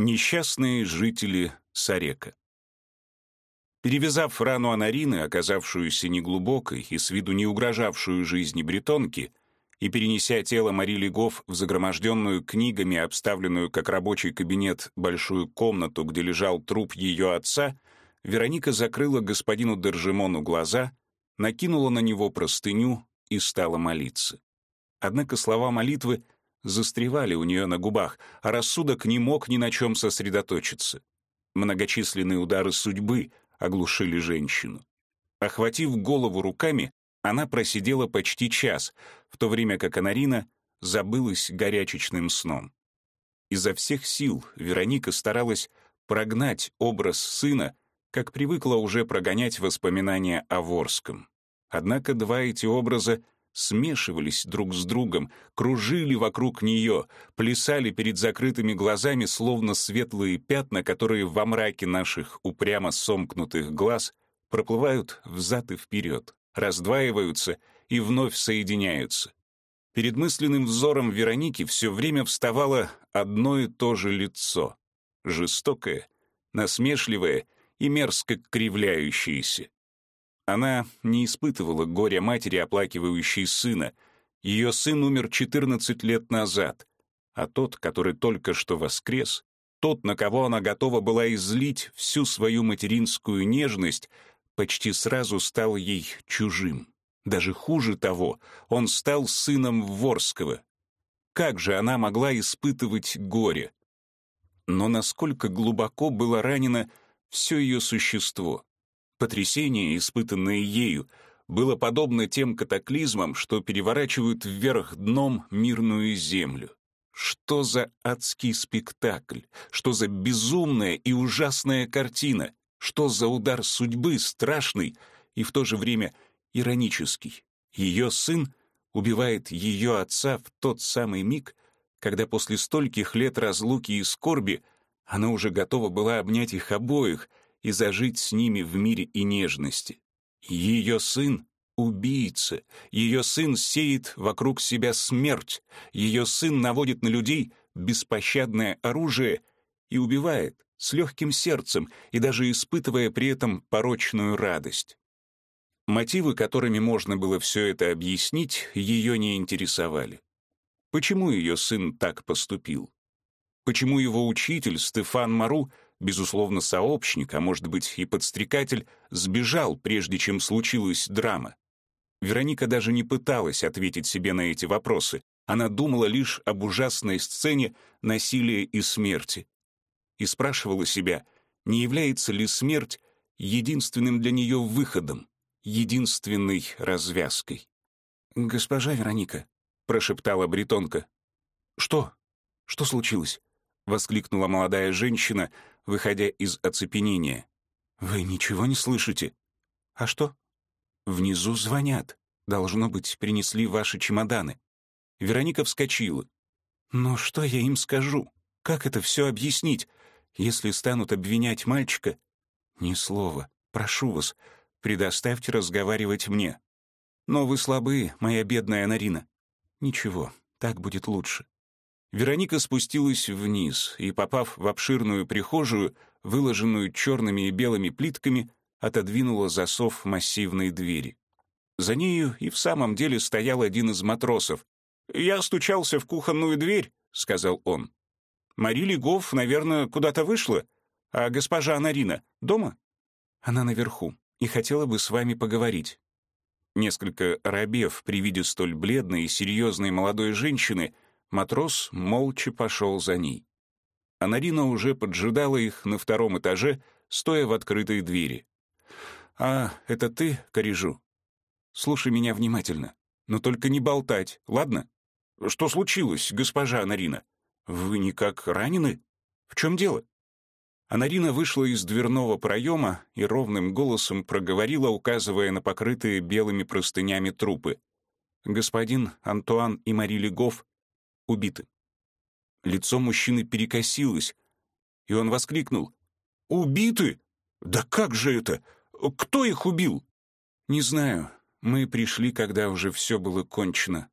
Несчастные жители Сарека. Перевязав рану Анарины, оказавшуюся неглубокой и с виду не угрожавшую жизни бретонки, и перенеся тело Мари Легов в загроможденную книгами, обставленную как рабочий кабинет, большую комнату, где лежал труп ее отца, Вероника закрыла господину Держимону глаза, накинула на него простыню и стала молиться. Однако слова молитвы застревали у нее на губах, а рассудок не мог ни на чем сосредоточиться. Многочисленные удары судьбы оглушили женщину. Охватив голову руками, она просидела почти час, в то время как Анарина забылась горячечным сном. Изо всех сил Вероника старалась прогнать образ сына, как привыкла уже прогонять воспоминания о Ворском. Однако два эти образа смешивались друг с другом, кружили вокруг нее, плясали перед закрытыми глазами, словно светлые пятна, которые во мраке наших упрямо сомкнутых глаз проплывают взад и вперед, раздваиваются и вновь соединяются. Перед мысленным взором Вероники все время вставало одно и то же лицо, жестокое, насмешливое и мерзко кривляющееся. Она не испытывала горя матери, оплакивающей сына. Ее сын умер 14 лет назад, а тот, который только что воскрес, тот, на кого она готова была излить всю свою материнскую нежность, почти сразу стал ей чужим. Даже хуже того, он стал сыном Ворского. Как же она могла испытывать горе? Но насколько глубоко было ранено все ее существо — Потрясение, испытанное ею, было подобно тем катаклизмам, что переворачивают вверх дном мирную землю. Что за адский спектакль? Что за безумная и ужасная картина? Что за удар судьбы, страшный и в то же время иронический? Ее сын убивает ее отца в тот самый миг, когда после стольких лет разлуки и скорби она уже готова была обнять их обоих — и зажить с ними в мире и нежности. Ее сын — убийца, ее сын сеет вокруг себя смерть, ее сын наводит на людей беспощадное оружие и убивает с легким сердцем и даже испытывая при этом порочную радость. Мотивы, которыми можно было все это объяснить, ее не интересовали. Почему ее сын так поступил? Почему его учитель Стефан Мару безусловно, сообщник, а может быть и подстрекатель, сбежал, прежде чем случилась драма. Вероника даже не пыталась ответить себе на эти вопросы. Она думала лишь об ужасной сцене насилия и смерти. И спрашивала себя, не является ли смерть единственным для нее выходом, единственной развязкой. «Госпожа Вероника», — прошептала бретонка. «Что? Что случилось?» — воскликнула молодая женщина, выходя из оцепенения. «Вы ничего не слышите?» «А что?» «Внизу звонят. Должно быть, принесли ваши чемоданы». Вероника вскочила. «Но что я им скажу? Как это все объяснить? Если станут обвинять мальчика...» «Ни слова. Прошу вас, предоставьте разговаривать мне». «Но вы слабые, моя бедная Нарина». «Ничего, так будет лучше. Вероника спустилась вниз и, попав в обширную прихожую, выложенную черными и белыми плитками, отодвинула засов массивной двери. За нею и в самом деле стоял один из матросов. «Я стучался в кухонную дверь», — сказал он. «Мари Легов, наверное, куда-то вышла, а госпожа Нарина дома?» «Она наверху и хотела бы с вами поговорить». Несколько рабев при виде столь бледной и серьезной молодой женщины — Матрос молча пошел за ней. А Нарина уже поджидала их на втором этаже, стоя в открытой двери. «А, это ты, Корежу? Слушай меня внимательно, но только не болтать, ладно? Что случилось, госпожа Нарина? Вы никак ранены? В чем дело?» Анарина вышла из дверного проема и ровным голосом проговорила, указывая на покрытые белыми простынями трупы. «Господин Антуан и Мари Легов убиты. Лицо мужчины перекосилось, и он воскликнул. «Убиты? Да как же это? Кто их убил?» «Не знаю. Мы пришли, когда уже все было кончено».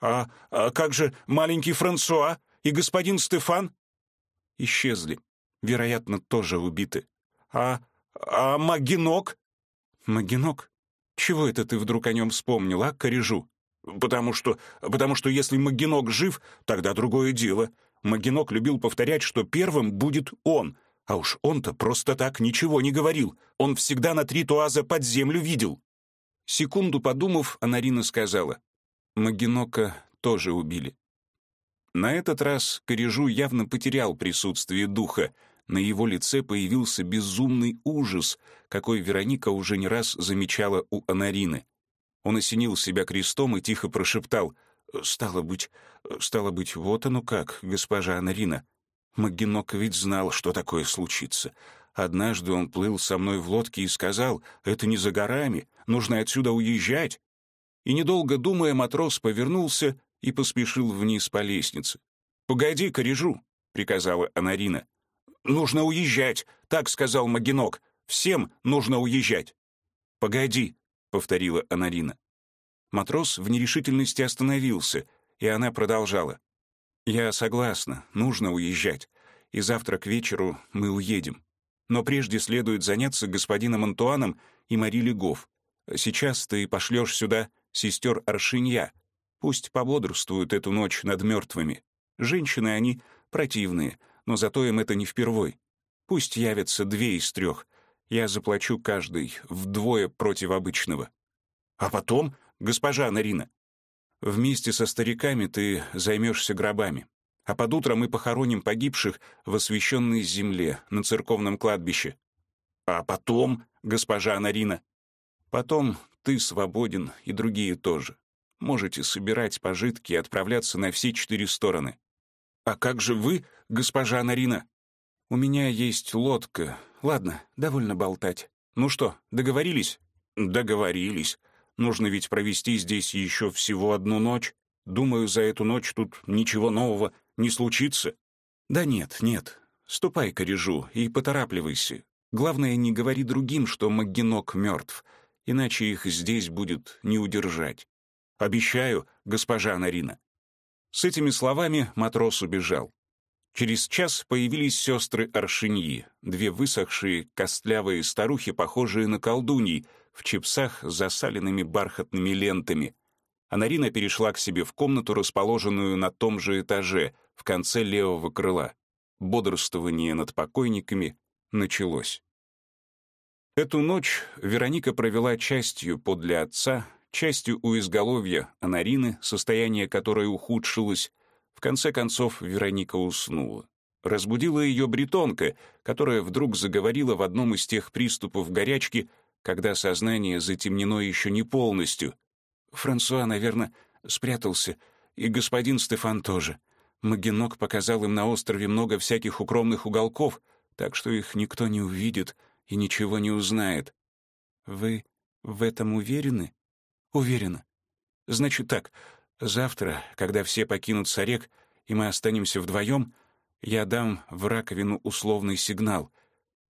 «А, а как же маленький Франсуа и господин Стефан?» исчезли. Вероятно, тоже убиты. А... а Магинок? Магинок? Чего это ты вдруг о нем вспомнил, а, Корежу? Потому что... потому что если Магинок жив, тогда другое дело. Магинок любил повторять, что первым будет он. А уж он-то просто так ничего не говорил. Он всегда на три туаза под землю видел. Секунду подумав, Анарина сказала. Магинока тоже убили. На этот раз Корежу явно потерял присутствие духа. На его лице появился безумный ужас, какой Вероника уже не раз замечала у Анарины. Он осенил себя крестом и тихо прошептал «Стало быть, стало быть, вот оно как, госпожа Анарина. Магинок ведь знал, что такое случится. Однажды он плыл со мной в лодке и сказал, «Это не за горами, нужно отсюда уезжать». И, недолго думая, матрос повернулся и поспешил вниз по лестнице. «Погоди, корежу», — приказала Анарина. «Нужно уезжать», — так сказал Магинок. «Всем нужно уезжать». «Погоди», — повторила Анарина. Матрос в нерешительности остановился, и она продолжала. «Я согласна, нужно уезжать, и завтра к вечеру мы уедем. Но прежде следует заняться господином Антуаном и Мари Легов. Сейчас ты пошлешь сюда сестер Аршинья. Пусть пободрствуют эту ночь над мертвыми. Женщины они противные, но зато им это не впервой. Пусть явятся две из трех. Я заплачу каждый вдвое против обычного. А потом, госпожа Нарина, вместе со стариками ты займешься гробами. А под утро мы похороним погибших в освященной земле на церковном кладбище. А потом, госпожа Нарина, потом ты свободен, и другие тоже. Можете собирать пожитки и отправляться на все четыре стороны. А как же вы, госпожа Нарина? У меня есть лодка. Ладно, довольно болтать. Ну что, договорились? Договорились. Нужно ведь провести здесь еще всего одну ночь. Думаю, за эту ночь тут ничего нового не случится. Да нет, нет. Ступай к Орежу и поторапливайся. Главное, не говори другим, что Магинок мертв — иначе их здесь будет не удержать. Обещаю, госпожа Нарина». С этими словами матрос убежал. Через час появились сестры Аршиньи, две высохшие, костлявые старухи, похожие на колдуньи, в чепсах с засаленными бархатными лентами. А Нарина перешла к себе в комнату, расположенную на том же этаже, в конце левого крыла. Бодрствование над покойниками началось. Эту ночь Вероника провела частью подле отца, частью у изголовья Анарины, состояние которой ухудшилось. Конце концов Вероника уснула. Разбудила ее бретонка, которая вдруг заговорила в одном из тех приступов горячки, когда сознание затемнено еще не полностью. Франсуа, наверное, спрятался, и господин Стефан тоже. Магенок показал им на острове много всяких укромных уголков, так что их никто не увидит — и ничего не узнает. Вы в этом уверены? Уверена. Значит так, завтра, когда все покинут Сарек, и мы останемся вдвоем, я дам в раковину условный сигнал,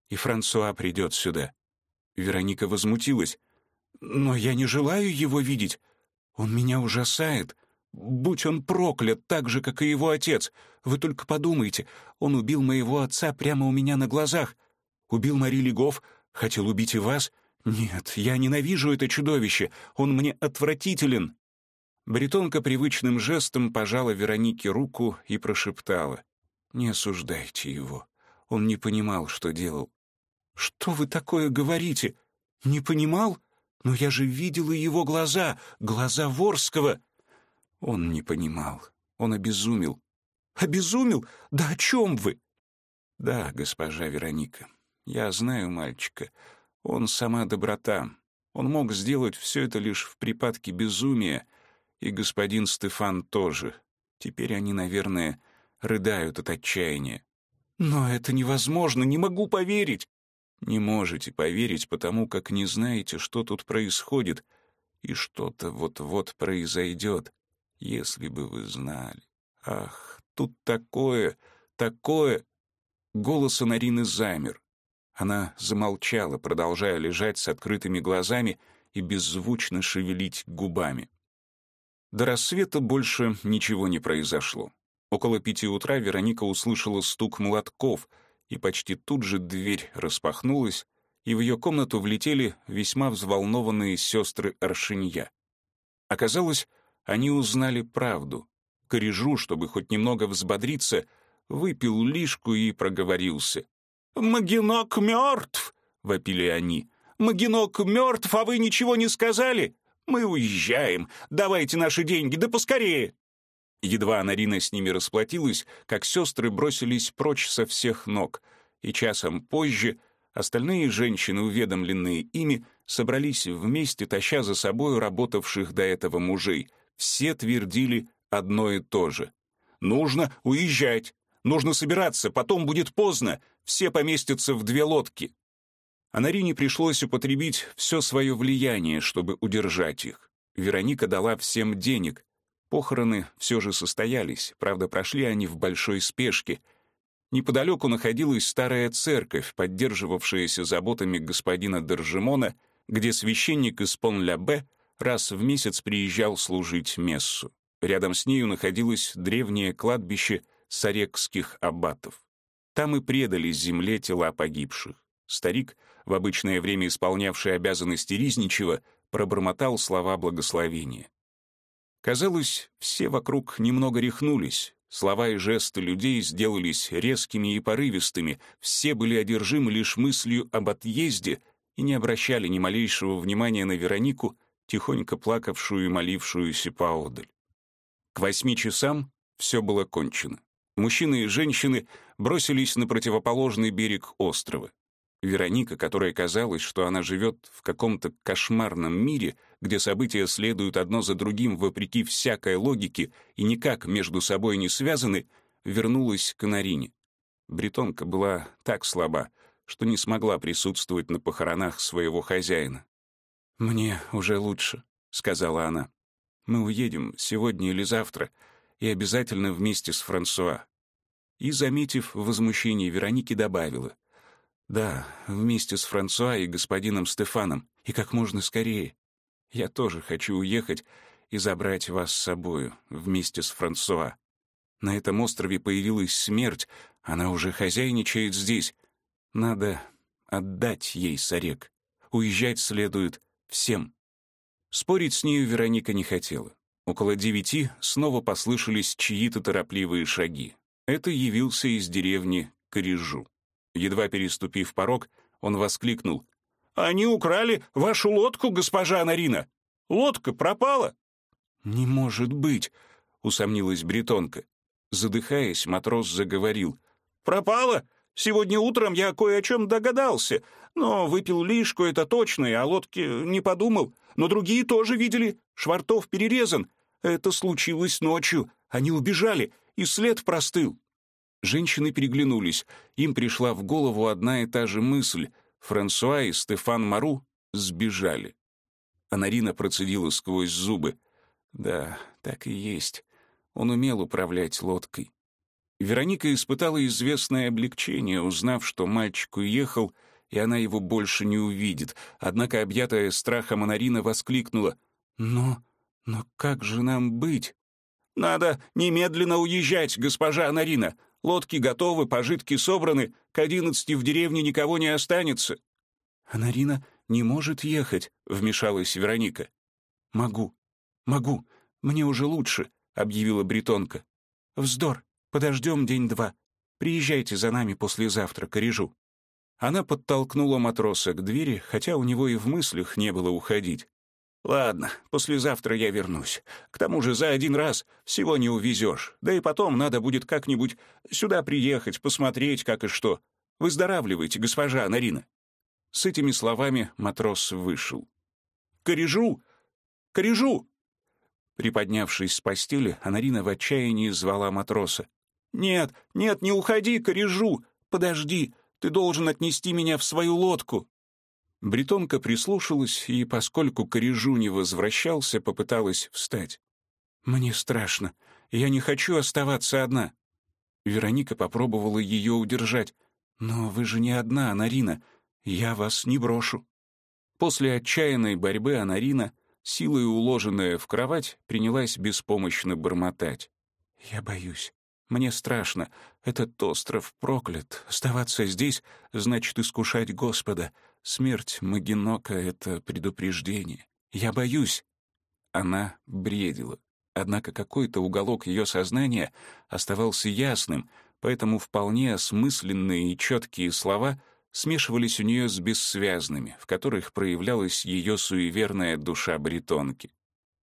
и Франсуа придет сюда. Вероника возмутилась. «Но я не желаю его видеть. Он меня ужасает. Будь он проклят, так же, как и его отец. Вы только подумайте, он убил моего отца прямо у меня на глазах. Убил Мари Легов? Хотел убить и вас? Нет, я ненавижу это чудовище. Он мне отвратителен». Бретонка привычным жестом пожала Веронике руку и прошептала. «Не осуждайте его. Он не понимал, что делал». «Что вы такое говорите? Не понимал? Но я же видела его глаза, глаза Ворского». Он не понимал. Он обезумел. «Обезумел? Да о чем вы?» «Да, госпожа Вероника, я знаю мальчика. Он сама доброта. Он мог сделать все это лишь в припадке безумия, и господин Стефан тоже. Теперь они, наверное, рыдают от отчаяния. «Но это невозможно, не могу поверить!» «Не можете поверить, потому как не знаете, что тут происходит, и что-то вот-вот произойдет, если бы вы знали. Ах, тут такое, такое...» Голос Анарины замер. Она замолчала, продолжая лежать с открытыми глазами и беззвучно шевелить губами. До рассвета больше ничего не произошло. Около пяти утра Вероника услышала стук молотков, и почти тут же дверь распахнулась, и в ее комнату влетели весьма взволнованные сестры Аршинья. Оказалось, они узнали правду. Корежу, чтобы хоть немного взбодриться, выпил лишку и проговорился. «Магинок мертв!» — вопили они. «Магинок мертв, а вы ничего не сказали? Мы уезжаем. Давайте наши деньги, да поскорее!» Едва Анарина с ними расплатилась, как сестры бросились прочь со всех ног, и часом позже остальные женщины, уведомленные ими, собрались вместе, таща за собой работавших до этого мужей. Все твердили одно и то же. «Нужно уезжать! Нужно собираться, потом будет поздно! Все поместятся в две лодки!» Анарине пришлось употребить все свое влияние, чтобы удержать их. Вероника дала всем денег. Похороны все же состоялись, правда, прошли они в большой спешке. Неподалеку находилась старая церковь, поддерживавшаяся заботами господина Держимона, где священник из Пон-Ля-Бе раз в месяц приезжал служить мессу. Рядом с нею находилось древнее кладбище сарекских аббатов. Там и предали земле тела погибших. Старик, в обычное время исполнявший обязанности Ризничева, пробормотал слова благословения. Казалось, все вокруг немного рехнулись, слова и жесты людей сделались резкими и порывистыми, все были одержимы лишь мыслью об отъезде и не обращали ни малейшего внимания на Веронику, тихонько плакавшую и молившуюся поодаль. К восьми часам все было кончено. Мужчины и женщины бросились на противоположный берег острова. Вероника, которая казалось, что она живет в каком-то кошмарном мире, где события следуют одно за другим вопреки всякой логике и никак между собой не связаны, вернулась к Нарине. Бретонка была так слаба, что не смогла присутствовать на похоронах своего хозяина. «Мне уже лучше», — сказала она. «Мы уедем сегодня или завтра, и обязательно вместе с Франсуа». И, заметив возмущение Вероники, добавила. «Да, вместе с Франсуа и господином Стефаном, и как можно скорее. Я тоже хочу уехать и забрать вас с собою, вместе с Франсуа. На этом острове появилась смерть, она уже хозяйничает здесь. Надо отдать ей Сарек. Уезжать следует всем. Спорить с нею Вероника не хотела. Около девяти снова послышались чьи-то торопливые шаги. Это явился из деревни Корежу. Едва переступив порог, он воскликнул. «Они украли вашу лодку, госпожа Нарина! Лодка пропала!» «Не может быть!» — усомнилась бретонка. Задыхаясь, матрос заговорил. «Пропала? Сегодня утром я кое о чем догадался, но выпил лишку, это точно, и о лодке не подумал. Но другие тоже видели. Швартов перерезан. Это случилось ночью. Они убежали, и след простыл». Женщины переглянулись. Им пришла в голову одна и та же мысль. Франсуа и Стефан Мару сбежали. Анарина процедила сквозь зубы. «Да, так и есть. Он умел управлять лодкой. Вероника испытала известное облегчение, узнав, что мальчик уехал, и она его больше не увидит. Однако, объятая страхом, Анарина воскликнула. «Но... но как же нам быть?» «Надо немедленно уезжать, госпожа Анарина. Лодки готовы, пожитки собраны, к одиннадцати в деревне никого не останется». «Анарина не может ехать», — вмешалась Вероника. «Могу, могу, мне уже лучше», — объявила бретонка. «Вздор, Подождем день-два. Приезжайте за нами послезавтра к Орежу». Она подтолкнула матроса к двери, хотя у него и в мыслях не было уходить. «Ладно, послезавтра я вернусь. К тому же за один раз всего не увезешь. Да и потом надо будет как-нибудь сюда приехать, посмотреть, как и что. Выздоравливайте, госпожа Нарина». С этими словами матрос вышел. «Корежу! Корежу!» Приподнявшись с постели, Анарина в отчаянии звала матроса. «Нет, нет, не уходи, корежу! Подожди, ты должен отнести меня в свою лодку!» Бретонка прислушалась и, поскольку корежу не возвращался, попыталась встать. «Мне страшно. Я не хочу оставаться одна». Вероника попробовала ее удержать. «Но вы же не одна, Анарина. Я вас не брошу». После отчаянной борьбы Анарина, силой уложенная в кровать, принялась беспомощно бормотать. «Я боюсь. Мне страшно. Этот остров проклят. Оставаться здесь значит искушать Господа. Смерть Магинока — это предупреждение. Я боюсь». Она бредила. Однако какой-то уголок ее сознания оставался ясным, поэтому вполне осмысленные и четкие слова смешивались у нее с бессвязными, в которых проявлялась ее суеверная душа бретонки.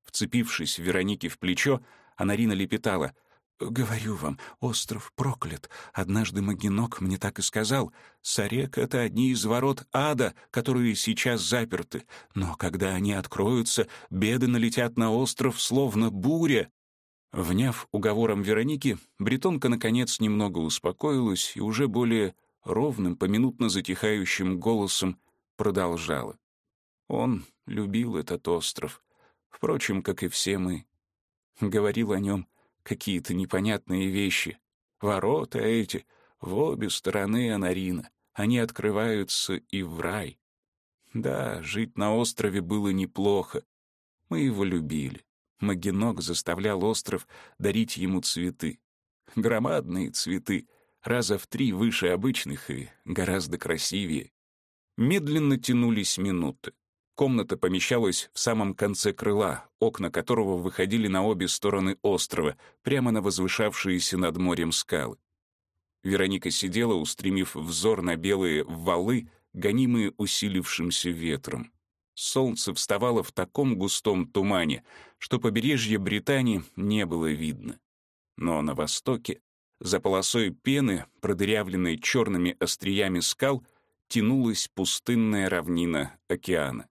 Вцепившись Веронике в плечо, Анарина лепетала — «Говорю вам, остров проклят. Однажды Магинок мне так и сказал. Сарек — это одни из ворот ада, которые сейчас заперты. Но когда они откроются, беды налетят на остров, словно буря». Вняв уговором Вероники, бретонка, наконец, немного успокоилась и уже более ровным, поминутно затихающим голосом продолжала. Он любил этот остров, впрочем, как и все мы. Говорил о нем какие-то непонятные вещи. Ворота эти в обе стороны Анарина. Они открываются и в рай. Да, жить на острове было неплохо. Мы его любили. Магинок заставлял остров дарить ему цветы. Громадные цветы, раза в три выше обычных и гораздо красивее. Медленно тянулись минуты. Комната помещалась в самом конце крыла, окна которого выходили на обе стороны острова, прямо на возвышавшиеся над морем скалы. Вероника сидела, устремив взор на белые валы, гонимые усилившимся ветром. Солнце вставало в таком густом тумане, что побережье Британии не было видно. Но на востоке, за полосой пены, продырявленной черными остриями скал, тянулась пустынная равнина океана.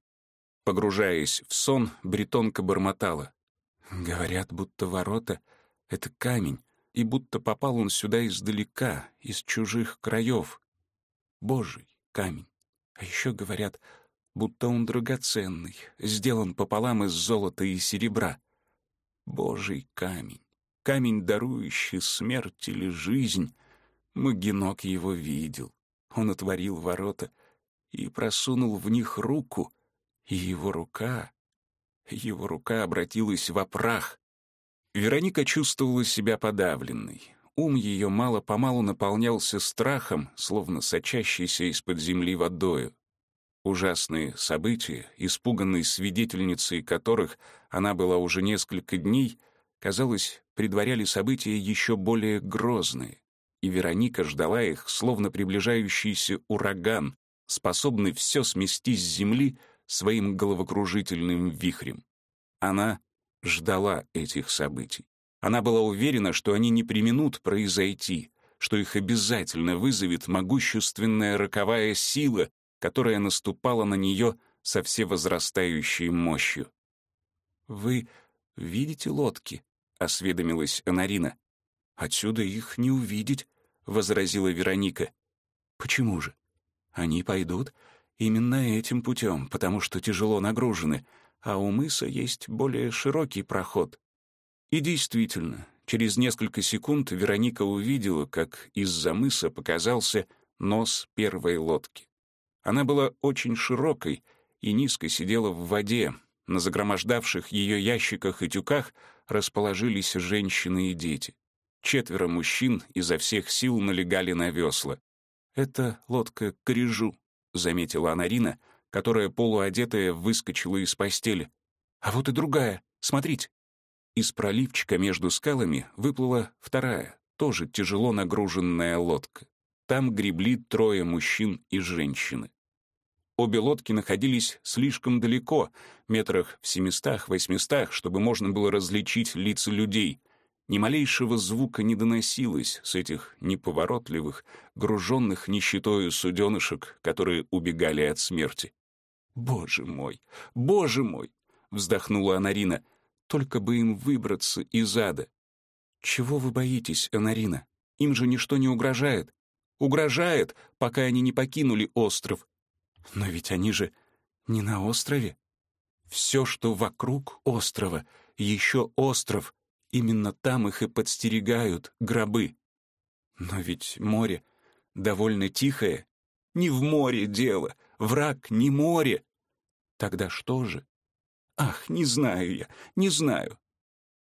Погружаясь в сон, бретонка бормотала. «Говорят, будто ворота — это камень, и будто попал он сюда издалека, из чужих краев. Божий камень. А еще говорят, будто он драгоценный, сделан пополам из золота и серебра. Божий камень. Камень, дарующий смерть или жизнь. Магинок его видел. Он отворил ворота и просунул в них руку, и его рука... Его рука обратилась в прах. Вероника чувствовала себя подавленной. Ум ее мало-помалу наполнялся страхом, словно сочащийся из-под земли водою. Ужасные события, испуганной свидетельницей которых она была уже несколько дней, казалось, предваряли события еще более грозные, и Вероника ждала их, словно приближающийся ураган, способный все смести с земли своим головокружительным вихрем. Она ждала этих событий. Она была уверена, что они не применут произойти, что их обязательно вызовет могущественная роковая сила, которая наступала на нее со всевозрастающей мощью. «Вы видите лодки?» — осведомилась Анарина. «Отсюда их не увидеть», — возразила Вероника. «Почему же? Они пойдут Именно этим путем, потому что тяжело нагружены, а у мыса есть более широкий проход. И действительно, через несколько секунд Вероника увидела, как из-за мыса показался нос первой лодки. Она была очень широкой и низко сидела в воде. На загромождавших ее ящиках и тюках расположились женщины и дети. Четверо мужчин изо всех сил налегали на весла. Это лодка Корежу, заметила Анарина, которая полуодетая выскочила из постели. «А вот и другая, смотрите!» Из проливчика между скалами выплыла вторая, тоже тяжело нагруженная лодка. Там гребли трое мужчин и женщины. Обе лодки находились слишком далеко, метрах в семистах-восьмистах, чтобы можно было различить лица людей — ни малейшего звука не доносилось с этих неповоротливых, груженных нищетою суденышек, которые убегали от смерти. «Боже мой! Боже мой!» — вздохнула Анарина. «Только бы им выбраться из ада!» «Чего вы боитесь, Анарина? Им же ничто не угрожает. Угрожает, пока они не покинули остров. Но ведь они же не на острове. Все, что вокруг острова, еще остров, Именно там их и подстерегают гробы. Но ведь море довольно тихое. Не в море дело, враг не море. Тогда что же? Ах, не знаю я, не знаю.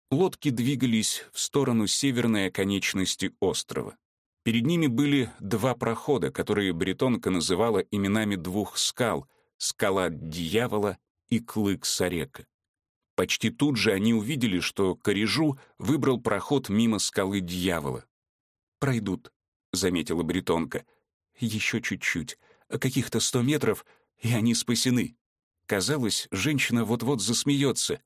Лодки двигались в сторону северной оконечности острова. Перед ними были два прохода, которые бретонка называла именами двух скал — скала дьявола и клык Сарека. Почти тут же они увидели, что Корежу выбрал проход мимо скалы дьявола. «Пройдут», — заметила бретонка. «Еще чуть-чуть, каких-то сто метров, и они спасены». Казалось, женщина вот-вот засмеется.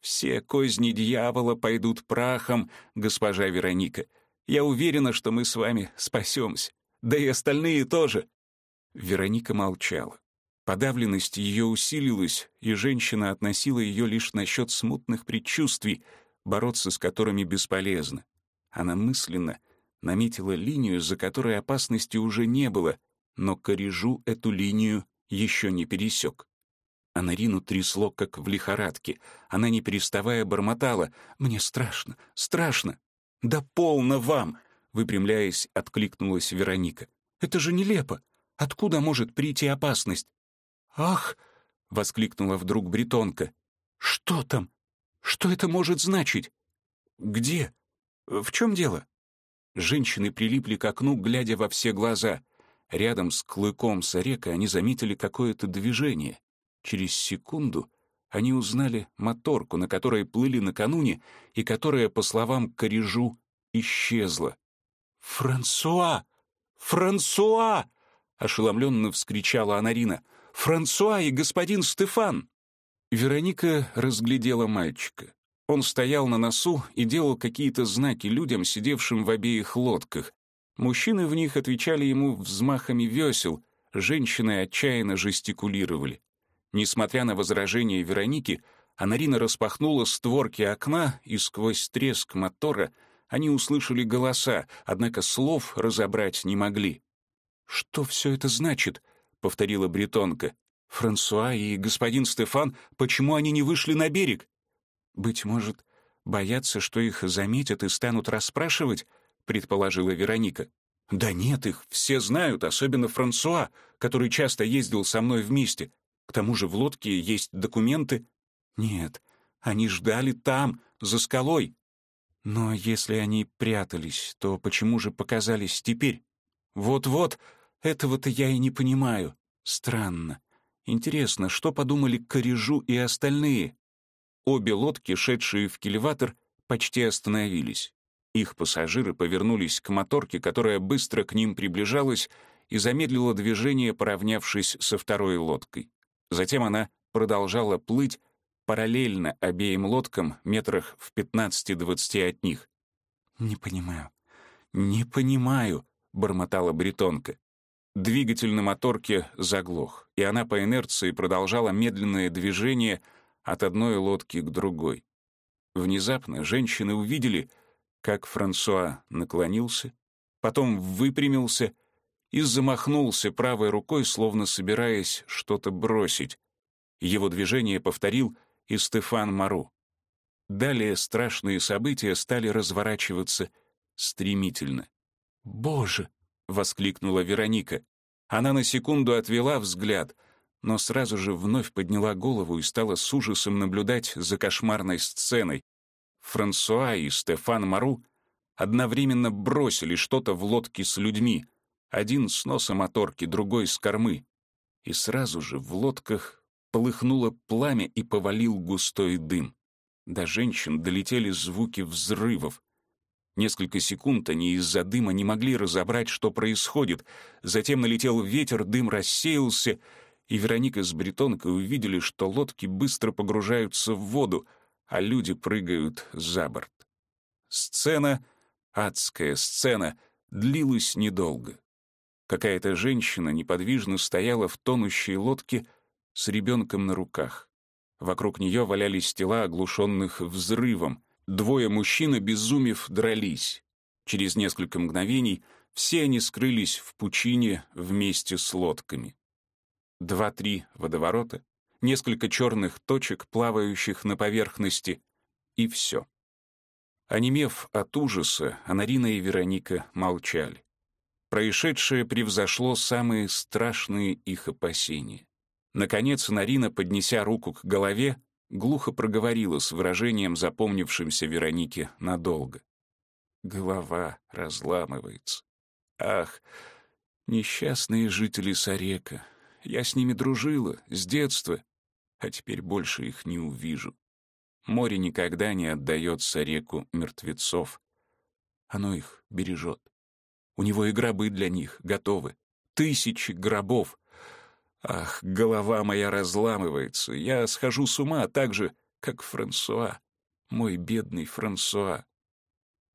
«Все козни дьявола пойдут прахом, госпожа Вероника. Я уверена, что мы с вами спасемся. Да и остальные тоже». Вероника молчала. Подавленность ее усилилась, и женщина относила ее лишь насчет смутных предчувствий, бороться с которыми бесполезно. Она мысленно наметила линию, за которой опасности уже не было, но Корежу эту линию еще не пересек. Анарину трясло, как в лихорадке. Она, не переставая, бормотала. «Мне страшно, страшно!» «Да полно вам!» — выпрямляясь, откликнулась Вероника. «Это же нелепо! Откуда может прийти опасность? «Ах!» — воскликнула вдруг бретонка. «Что там? Что это может значить?» «Где? В чем дело?» Женщины прилипли к окну, глядя во все глаза. Рядом с клыком Сарека они заметили какое-то движение. Через секунду они узнали моторку, на которой плыли накануне и которая, по словам Корежу, исчезла. «Франсуа! Франсуа!» — ошеломленно вскричала Анарина. Франсуа и господин Стефан!» Вероника разглядела мальчика. Он стоял на носу и делал какие-то знаки людям, сидевшим в обеих лодках. Мужчины в них отвечали ему взмахами весел, женщины отчаянно жестикулировали. Несмотря на возражения Вероники, Анарина распахнула створки окна, и сквозь треск мотора они услышали голоса, однако слов разобрать не могли. «Что все это значит?» — повторила бретонка. «Франсуа и господин Стефан, почему они не вышли на берег?» «Быть может, боятся, что их заметят и станут расспрашивать?» — предположила Вероника. «Да нет, их все знают, особенно Франсуа, который часто ездил со мной вместе. К тому же в лодке есть документы». «Нет, они ждали там, за скалой». «Но если они прятались, то почему же показались теперь?» «Вот-вот, этого-то я и не понимаю. Странно. Интересно, что подумали Корежу и остальные? Обе лодки, шедшие в кильватор, почти остановились. Их пассажиры повернулись к моторке, которая быстро к ним приближалась и замедлила движение, поравнявшись со второй лодкой. Затем она продолжала плыть параллельно обеим лодкам метрах в 15-20 от них. «Не понимаю, не понимаю», — бормотала бретонка. Двигатель на моторке заглох, и она по инерции продолжала медленное движение от одной лодки к другой. Внезапно женщины увидели, как Франсуа наклонился, потом выпрямился и замахнулся правой рукой, словно собираясь что-то бросить. Его движение повторил и Стефан Мару. Далее страшные события стали разворачиваться стремительно. «Боже!» — воскликнула Вероника. Она на секунду отвела взгляд, но сразу же вновь подняла голову и стала с ужасом наблюдать за кошмарной сценой. Франсуа и Стефан Мару одновременно бросили что-то в лодке с людьми, один с носа моторки, другой с кормы. И сразу же в лодках полыхнуло пламя и повалил густой дым. До женщин долетели звуки взрывов. Несколько секунд они из-за дыма не могли разобрать, что происходит. Затем налетел ветер, дым рассеялся, и Вероника с Бретонкой увидели, что лодки быстро погружаются в воду, а люди прыгают за борт. Сцена, адская сцена, длилась недолго. Какая-то женщина неподвижно стояла в тонущей лодке с ребенком на руках. Вокруг нее валялись тела, оглушенных взрывом — Двое мужчин, обезумев, дрались. Через несколько мгновений все они скрылись в пучине вместе с лодками. Два-три водоворота, несколько черных точек, плавающих на поверхности, и все. Онемев от ужаса, Анарина и Вероника молчали. Происшедшее превзошло самые страшные их опасения. Наконец Нарина, поднеся руку к голове, глухо проговорила с выражением, запомнившимся Веронике надолго. Голова разламывается. Ах, несчастные жители Сарека. Я с ними дружила с детства, а теперь больше их не увижу. Море никогда не отдает Сареку мертвецов. Оно их бережет. У него и гробы для них готовы. Тысячи гробов. Ах, голова моя разламывается. Я схожу с ума так же, как Франсуа. Мой бедный Франсуа.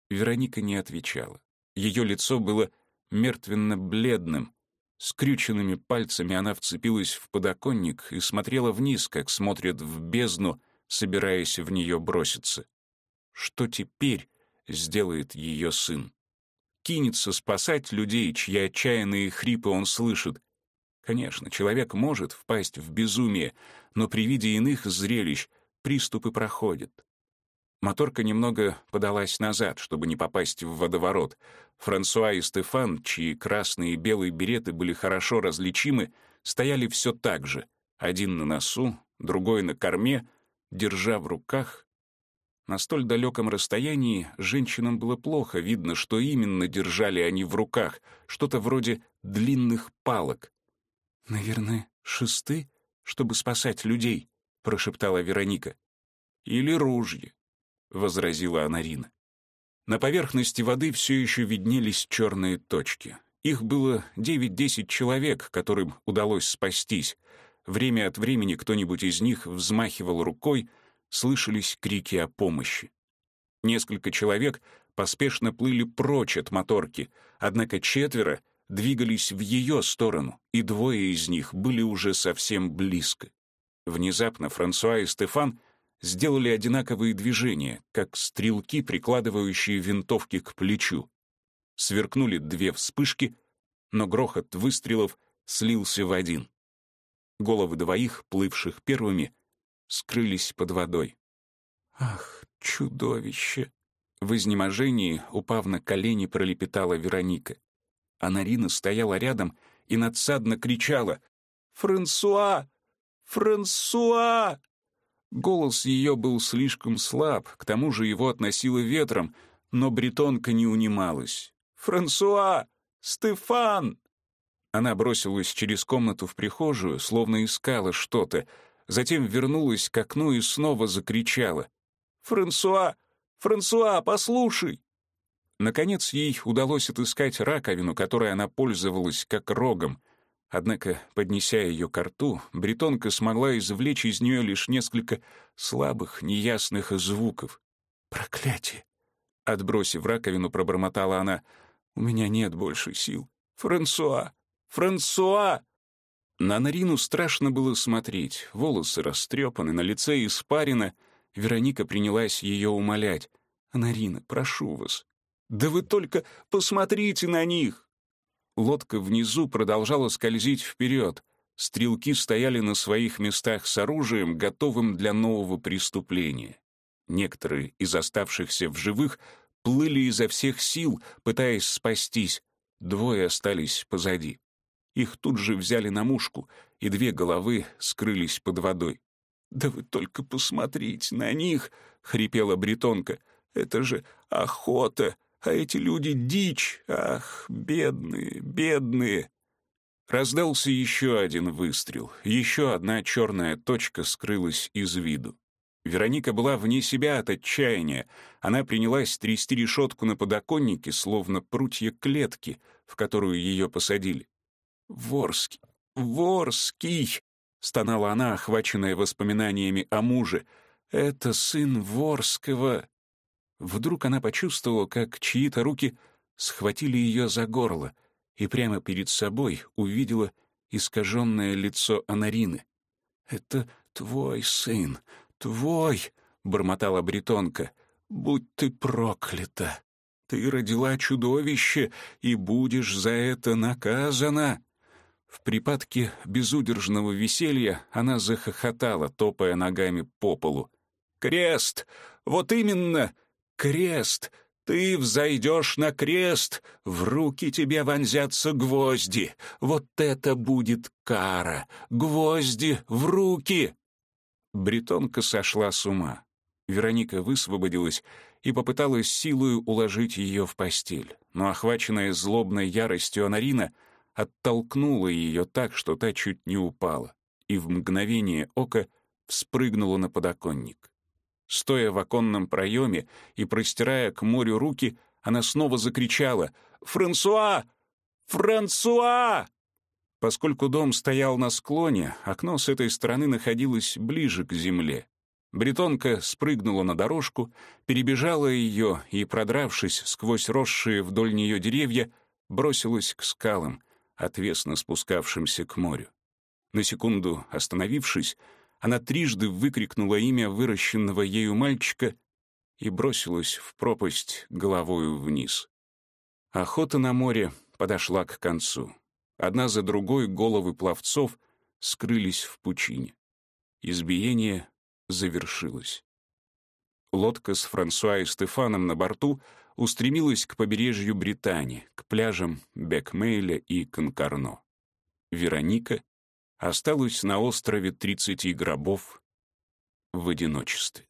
Вероника не отвечала. Ее лицо было мертвенно-бледным. Скрюченными пальцами она вцепилась в подоконник и смотрела вниз, как смотрят в бездну, собираясь в нее броситься. Что теперь сделает ее сын? Кинется спасать людей, чьи отчаянные хрипы он слышит. Конечно, человек может впасть в безумие, но при виде иных зрелищ приступы проходят. Моторка немного подалась назад, чтобы не попасть в водоворот. Франсуа и Стефан, чьи красные и белые береты были хорошо различимы, стояли все так же, один на носу, другой на корме, держа в руках. На столь далеком расстоянии женщинам было плохо видно, что именно держали они в руках, что-то вроде длинных палок. «Наверное, шесты, чтобы спасать людей», — прошептала Вероника. «Или ружья», — возразила Анарина. На поверхности воды все еще виднелись черные точки. Их было 9-10 человек, которым удалось спастись. Время от времени кто-нибудь из них взмахивал рукой, слышались крики о помощи. Несколько человек поспешно плыли прочь от моторки, однако четверо двигались в ее сторону, и двое из них были уже совсем близко. Внезапно Франсуа и Стефан — сделали одинаковые движения, как стрелки, прикладывающие винтовки к плечу. Сверкнули две вспышки, но грохот выстрелов слился в один. Головы двоих, плывших первыми, скрылись под водой. «Ах, чудовище!» В изнеможении, упав на колени, пролепетала Вероника. А Нарина стояла рядом и надсадно кричала «Франсуа! Франсуа!» Голос ее был слишком слаб, к тому же его относило ветром, но бретонка не унималась. «Франсуа! Стефан!» Она бросилась через комнату в прихожую, словно искала что-то, затем вернулась к окну и снова закричала. «Франсуа! Франсуа, послушай!» Наконец ей удалось отыскать раковину, которой она пользовалась как рогом — Однако, поднеся ее к рту, бретонка смогла извлечь из нее лишь несколько слабых, неясных звуков. «Проклятие!» Отбросив раковину, пробормотала она. «У меня нет больше сил. Франсуа! Франсуа!» На Нарину страшно было смотреть. Волосы растрепаны, на лице испарено. Вероника принялась ее умолять. «Нарина, прошу вас, да вы только посмотрите на них! Лодка внизу продолжала скользить вперед. Стрелки стояли на своих местах с оружием, готовым для нового преступления. Некоторые из оставшихся в живых плыли изо всех сил, пытаясь спастись. Двое остались позади. Их тут же взяли на мушку, и две головы скрылись под водой. «Да вы только посмотрите на них!» — хрипела бретонка. «Это же охота! А эти люди — дичь! Ах, бедные, бедные!» Раздался еще один выстрел. Еще одна черная точка скрылась из виду. Вероника была вне себя от отчаяния. Она принялась трясти решетку на подоконнике, словно прутья клетки, в которую ее посадили. «Ворский! Ворский!» — стонала она, охваченная воспоминаниями о муже. «Это сын Ворского!» Вдруг она почувствовала, как чьи-то руки схватили ее за горло, и прямо перед собой увидела искаженное лицо Анарины. «Это твой сын, твой!» — бормотала бретонка. «Будь ты проклята! Ты родила чудовище, и будешь за это наказана!» В припадке безудержного веселья она захохотала, топая ногами по полу. «Крест! Вот именно! Крест! Ты взойдешь на крест, в руки тебе вонзятся гвозди. Вот это будет кара! Гвозди в руки!» Бретонка сошла с ума. Вероника высвободилась и попыталась силою уложить ее в постель, но охваченная злобной яростью Анарина оттолкнула ее так, что та чуть не упала, и в мгновение ока вспрыгнула на подоконник. Стоя в оконном проеме и простирая к морю руки, она снова закричала «Франсуа! Франсуа!» Поскольку дом стоял на склоне, окно с этой стороны находилось ближе к земле. Бретонка спрыгнула на дорожку, перебежала ее и, продравшись сквозь росшие вдоль нее деревья, бросилась к скалам, отвесно спускавшимся к морю. На секунду остановившись, она трижды выкрикнула имя выращенного ею мальчика и бросилась в пропасть головою вниз. Охота на море подошла к концу. Одна за другой головы пловцов скрылись в пучине. Избиение завершилось. Лодка с Франсуа и Стефаном на борту устремилась к побережью Британии, к пляжам Бекмейля и Конкарно. Вероника осталась на острове Тридцати гробов в одиночестве.